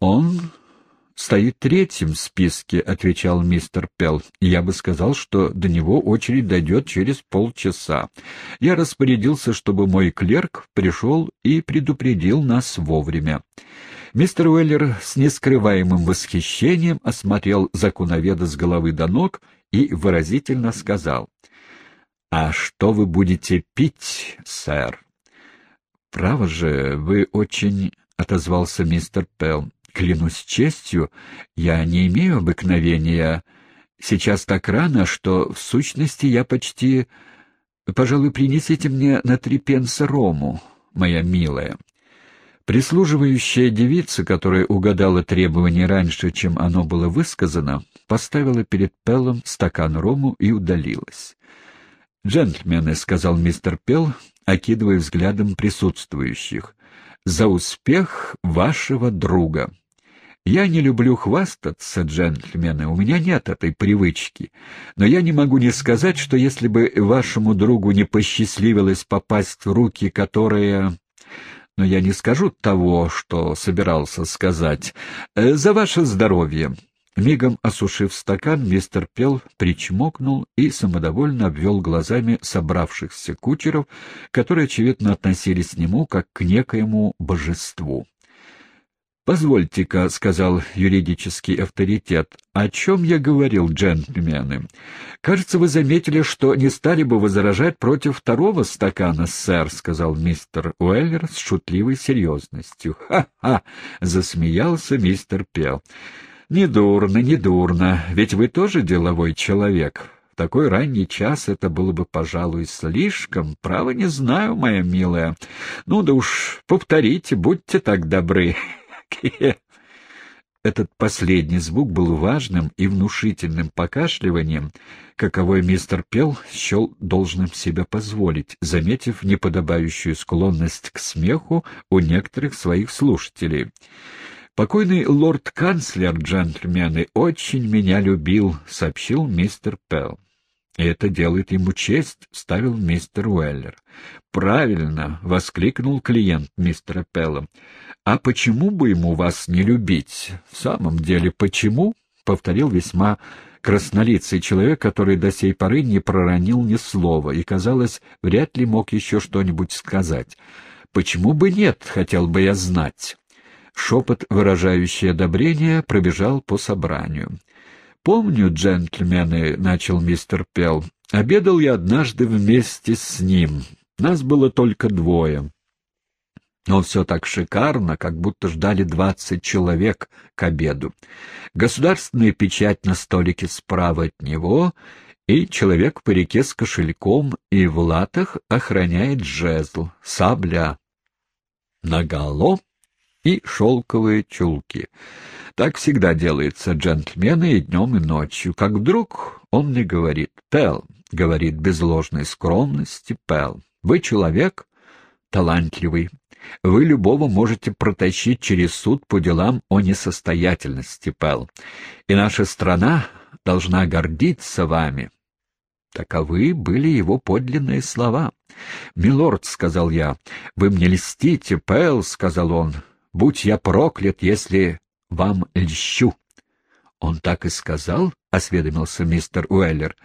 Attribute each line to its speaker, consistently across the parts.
Speaker 1: Он стоит третьим в списке, — отвечал мистер Пелл. Я бы сказал, что до него очередь дойдет через полчаса. Я распорядился, чтобы мой клерк пришел и предупредил нас вовремя. Мистер Уэллер с нескрываемым восхищением осмотрел законоведа с головы до ног и выразительно сказал. — А что вы будете пить, сэр? — Право же, вы очень... — отозвался мистер Пелл. Клянусь честью, я не имею обыкновения. Сейчас так рано, что, в сущности, я почти... Пожалуй, принесите мне на три пенса рому, моя милая. Прислуживающая девица, которая угадала требование раньше, чем оно было высказано, поставила перед Пеллом стакан рому и удалилась. «Джентльмены», — сказал мистер Пелл, окидывая взглядом присутствующих, — «за успех вашего друга». Я не люблю хвастаться, джентльмены, у меня нет этой привычки. Но я не могу не сказать, что если бы вашему другу не посчастливилось попасть в руки, которые... Но я не скажу того, что собирался сказать. Э, за ваше здоровье. Мигом осушив стакан, мистер Пел причмокнул и самодовольно обвел глазами собравшихся кучеров, которые, очевидно, относились к нему как к некоему божеству. «Позвольте-ка», — сказал юридический авторитет, — «о чем я говорил, джентльмены? Кажется, вы заметили, что не стали бы возражать против второго стакана, сэр», — сказал мистер Уэллер с шутливой серьезностью. «Ха-ха!» — засмеялся мистер Пел. «Недурно, недурно, ведь вы тоже деловой человек». В такой ранний час это было бы, пожалуй, слишком. Право не знаю, моя милая. Ну да уж, повторите, будьте так добры. Этот последний звук был важным и внушительным покашливанием, каковой мистер Пел счел должным себя позволить, заметив неподобающую склонность к смеху у некоторых своих слушателей. «Покойный лорд-канцлер, джентльмены, очень меня любил», — сообщил мистер Пел. «И это делает ему честь», — вставил мистер Уэллер. «Правильно!» — воскликнул клиент мистера Пелла. «А почему бы ему вас не любить?» «В самом деле, почему?» — повторил весьма краснолицый человек, который до сей поры не проронил ни слова и, казалось, вряд ли мог еще что-нибудь сказать. «Почему бы нет, хотел бы я знать?» Шепот, выражающий одобрение, пробежал по собранию. «Помню, джентльмены», — начал мистер Пелл, — «обедал я однажды вместе с ним. Нас было только двое. Но все так шикарно, как будто ждали двадцать человек к обеду. Государственная печать на столике справа от него, и человек в парике с кошельком и в латах охраняет жезл, сабля наголо и шелковые чулки. Так всегда делается джентльмены и днем, и ночью. Как вдруг он мне говорит, «Пел», — говорит без ложной скромности, «Пел, вы человек талантливый, вы любого можете протащить через суд по делам о несостоятельности, Пэл. И наша страна должна гордиться вами. Таковы были его подлинные слова. «Милорд», — сказал я, — «вы мне льстите, Пэл», — сказал он, — «будь я проклят, если вам льщу». «Он так и сказал?» — осведомился мистер Уэллер.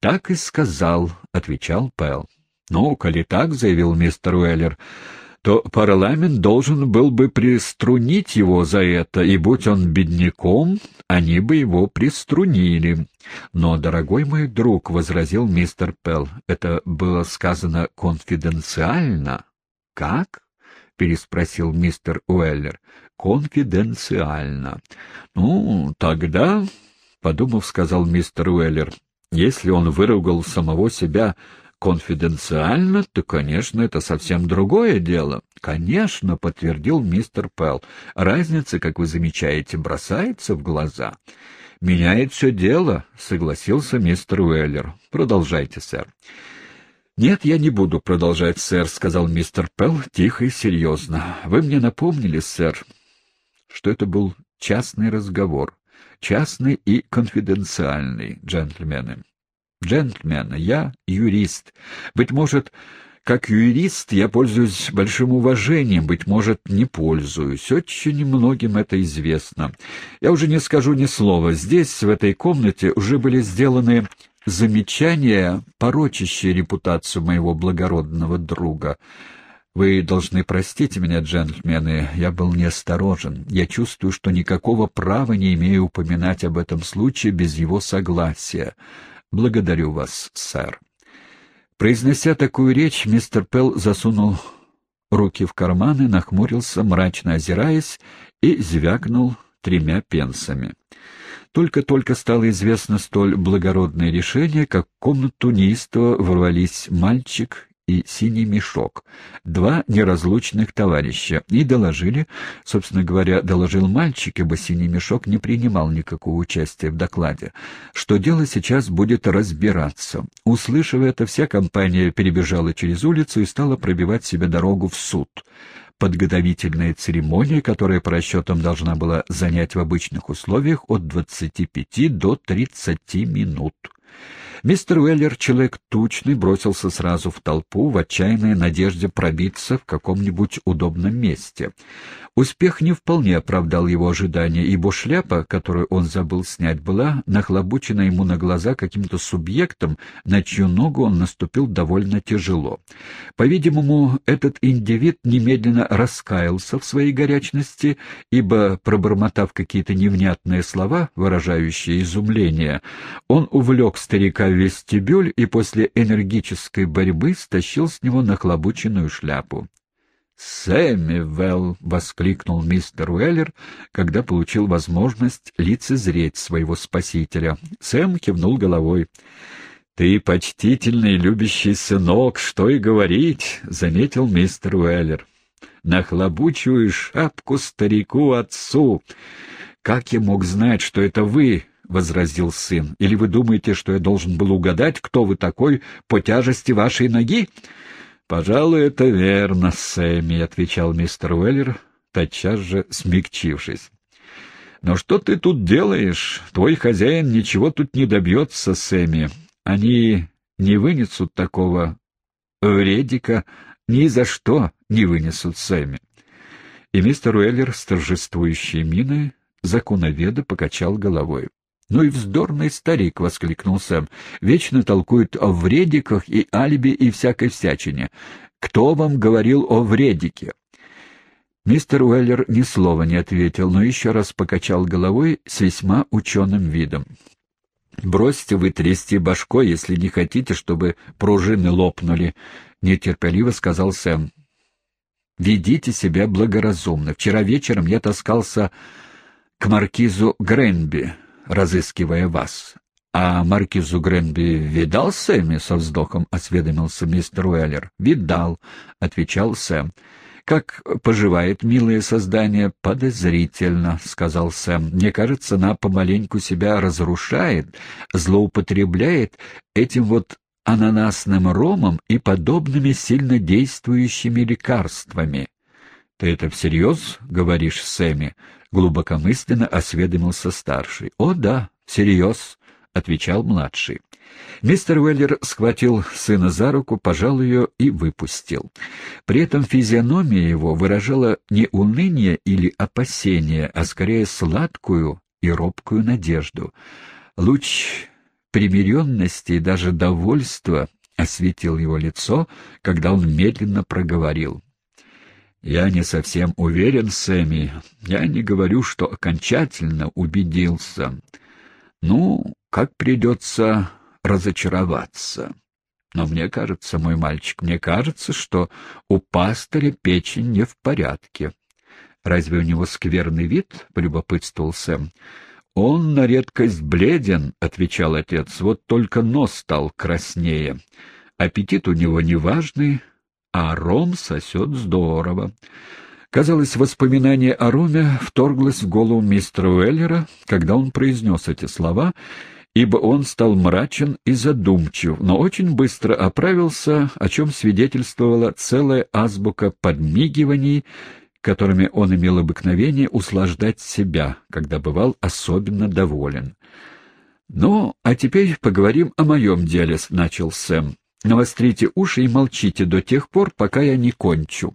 Speaker 1: «Так и сказал», — отвечал Пэл. «Ну, коли так», — заявил мистер Уэллер, — то парламент должен был бы приструнить его за это, и будь он бедняком, они бы его приструнили. Но, дорогой мой друг, — возразил мистер Пелл, — это было сказано конфиденциально. — Как? — переспросил мистер Уэллер. — Конфиденциально. — Ну, тогда, — подумав, сказал мистер Уэллер, — если он выругал самого себя конфиденциально, то, конечно, это совсем другое дело. Конечно, подтвердил мистер Пелл. Разница, как вы замечаете, бросается в глаза. Меняет все дело, согласился мистер Уэллер. Продолжайте, сэр. «Нет, я не буду продолжать, сэр», — сказал мистер Пелл тихо и серьезно. «Вы мне напомнили, сэр, что это был частный разговор, частный и конфиденциальный, джентльмены. Джентльмены, я юрист. Быть может, Как юрист я пользуюсь большим уважением, быть может, не пользуюсь. Очень многим это известно. Я уже не скажу ни слова. Здесь, в этой комнате, уже были сделаны замечания, порочащие репутацию моего благородного друга. Вы должны простить меня, джентльмены, я был неосторожен. Я чувствую, что никакого права не имею упоминать об этом случае без его согласия. Благодарю вас, сэр. Произнося такую речь, мистер Пелл засунул руки в карманы, нахмурился, мрачно озираясь, и звякнул тремя пенсами. Только-только стало известно столь благородное решение, как в комнату неистово ворвались мальчик и синий мешок, два неразлучных товарища, и доложили, собственно говоря, доложил мальчик, ибо синий мешок не принимал никакого участия в докладе, что дело сейчас будет разбираться. Услышав это, вся компания перебежала через улицу и стала пробивать себе дорогу в суд. Подготовительная церемония, которая по расчетам должна была занять в обычных условиях от 25 до 30 минут. Мистер Уэллер, человек тучный, бросился сразу в толпу в отчаянной надежде пробиться в каком-нибудь удобном месте. Успех не вполне оправдал его ожидания, ибо шляпа, которую он забыл снять, была нахлобучена ему на глаза каким-то субъектом, на чью ногу он наступил довольно тяжело. По-видимому, этот индивид немедленно раскаялся в своей горячности, ибо, пробормотав какие-то невнятные слова, выражающие изумление, он увлек старика в вестибюль и после энергической борьбы стащил с него нахлобученную шляпу. «Сэмюэл!» — воскликнул мистер Уэллер, когда получил возможность лицезреть своего спасителя. Сэм кивнул головой. «Ты почтительный любящий сынок, что и говорить!» — заметил мистер Уэллер. «Нахлобучиваю шапку старику-отцу. Как я мог знать, что это вы, возразил сын. «Или вы думаете, что я должен был угадать, кто вы такой по тяжести вашей ноги?» «Пожалуй, это верно, Сэмми», — отвечал мистер Уэллер, тотчас же смягчившись. «Но что ты тут делаешь? Твой хозяин ничего тут не добьется, Сэмми. Они не вынесут такого вредика, ни за что не вынесут Сэмми». И мистер Уэллер с торжествующей миной законоведа покачал головой. «Ну и вздорный старик!» — воскликнул Сэм. «Вечно толкует о вредиках и алиби и всякой всячине. Кто вам говорил о вредике?» Мистер Уэллер ни слова не ответил, но еще раз покачал головой с весьма ученым видом. «Бросьте вы трясти башкой, если не хотите, чтобы пружины лопнули», — нетерпеливо сказал Сэм. «Ведите себя благоразумно. Вчера вечером я таскался к маркизу Гренби разыскивая вас. — А маркизу Гренби видал Сэмми? — со вздохом осведомился мистер Уэллер. — Видал, — отвечал Сэм. — Как поживает милое создание? — Подозрительно, — сказал Сэм. — Мне кажется, она помаленьку себя разрушает, злоупотребляет этим вот ананасным ромом и подобными сильно действующими лекарствами. — Ты это всерьез говоришь, Сэмми? глубокомысленно осведомился старший. «О, да, всерьез», — отвечал младший. Мистер Уэллер схватил сына за руку, пожал ее и выпустил. При этом физиономия его выражала не уныние или опасение, а скорее сладкую и робкую надежду. Луч примиренности и даже довольства осветил его лицо, когда он медленно проговорил. «Я не совсем уверен, Сэмми. Я не говорю, что окончательно убедился. Ну, как придется разочароваться. Но мне кажется, мой мальчик, мне кажется, что у пастыря печень не в порядке. Разве у него скверный вид?» — полюбопытствовал Сэм. «Он на редкость бледен», — отвечал отец, — «вот только нос стал краснее. Аппетит у него неважный, а ром сосет здорово. Казалось, воспоминание о роме вторглось в голову мистера Уэллера, когда он произнес эти слова, ибо он стал мрачен и задумчив, но очень быстро оправился, о чем свидетельствовала целая азбука подмигиваний, которыми он имел обыкновение услаждать себя, когда бывал особенно доволен. «Ну, а теперь поговорим о моем деле», — начал Сэм. Навострите уши и молчите до тех пор, пока я не кончу.